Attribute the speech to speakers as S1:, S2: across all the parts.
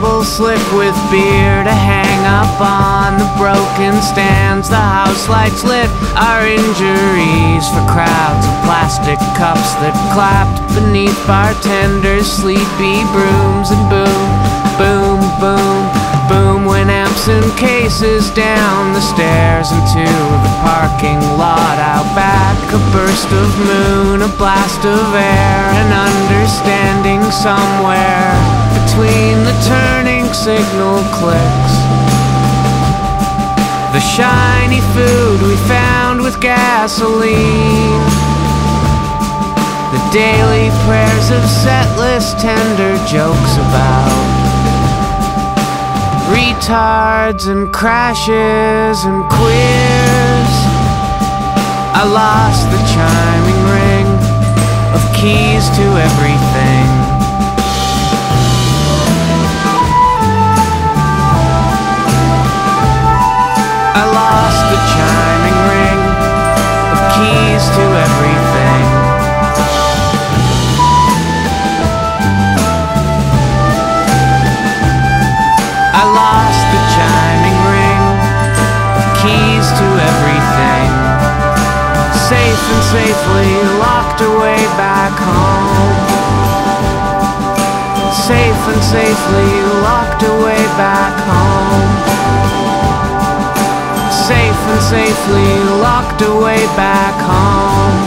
S1: bottle slick with beer to hang up on the broken stands. The house lights lit our injuries for crowds of plastic cups that clapped beneath bartenders' sleepy brooms and boom, boom, boom, boom when amps and cases down the stairs into the parking lot out back. A burst of moon, a blast of air, an understanding somewhere between the turning signal clicks. The shiny food we found with gasoline. The daily prayers of setless tender jokes about retards and crashes and queers. I lost the chiming ring of keys to everything. Keys to everything. I lost the chiming ring keys to everything. Safe and safely locked away back home. Safe and safely locked and safely locked away back home.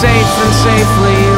S1: Safe and safely